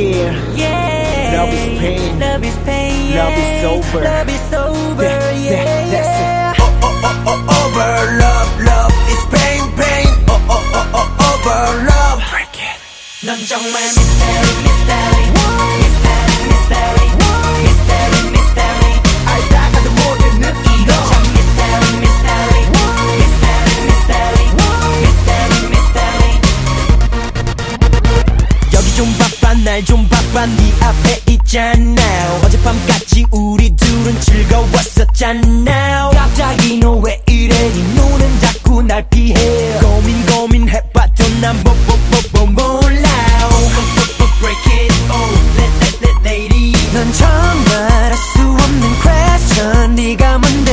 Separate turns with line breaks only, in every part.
Yeah. Love is pain.
Love is pain.
Love is over.
Love is over. Yeah.
That's it.
Oh, oh, oh, oh, over. Love, love is pain, pain. Oh, oh, oh, oh, over. Love.
Break it.
넌 정말 mystery, mystery.
좀 바빠 날 좀 바빠 네 앞에 있잖아 어젯밤까지 우리 둘은 즐거웠었잖아 갑자기 너 왜 이래 네 눈은 자꾸 날 피해 고민 고민해봐도 난 뭐뭐뭐뭐 몰라
break it, oh, let, let, let, lady.
넌 정말 할 수 없는 question 네가 뭔데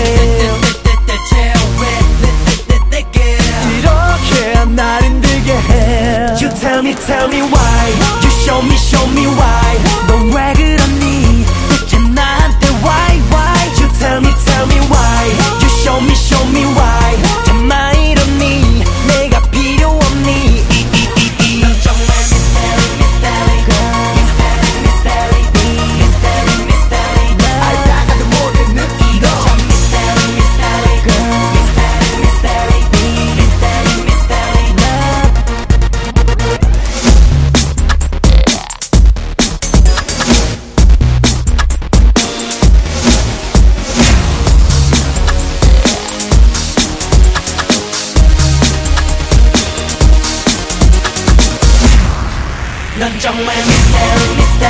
tell,
me why show me show me why. 넌왜
넌 정말 미스테리 미스테리